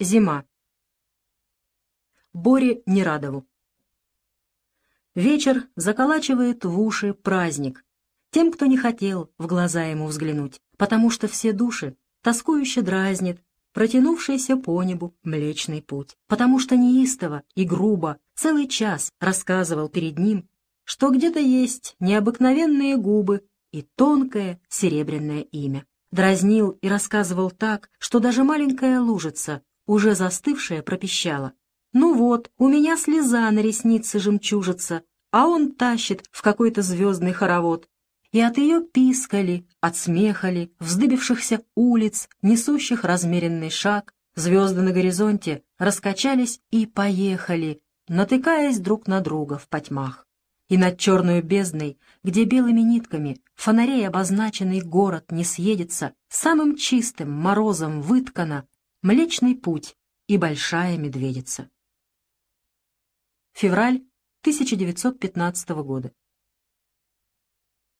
Зима. Боре Нерадову. Вечер заколачивает в уши праздник. Тем, кто не хотел в глаза ему взглянуть, потому что все души тоскующе дразнит протянувшийся по небу Млечный Путь, потому что неистово и грубо целый час рассказывал перед ним, что где-то есть необыкновенные губы и тонкое серебряное имя. Дразнил и рассказывал так, что даже маленькая лужица, уже застывшая, пропищала. «Ну вот, у меня слеза на реснице жемчужится, а он тащит в какой-то звездный хоровод. И от ее пискали, от смехали, вздыбившихся улиц, несущих размеренный шаг, звезды на горизонте раскачались и поехали, натыкаясь друг на друга в потьмах. И над черной бездной, где белыми нитками фонарей обозначенный город не съедется, самым чистым морозом выткана Млечный путь и Большая Медведица. Февраль 1915 года.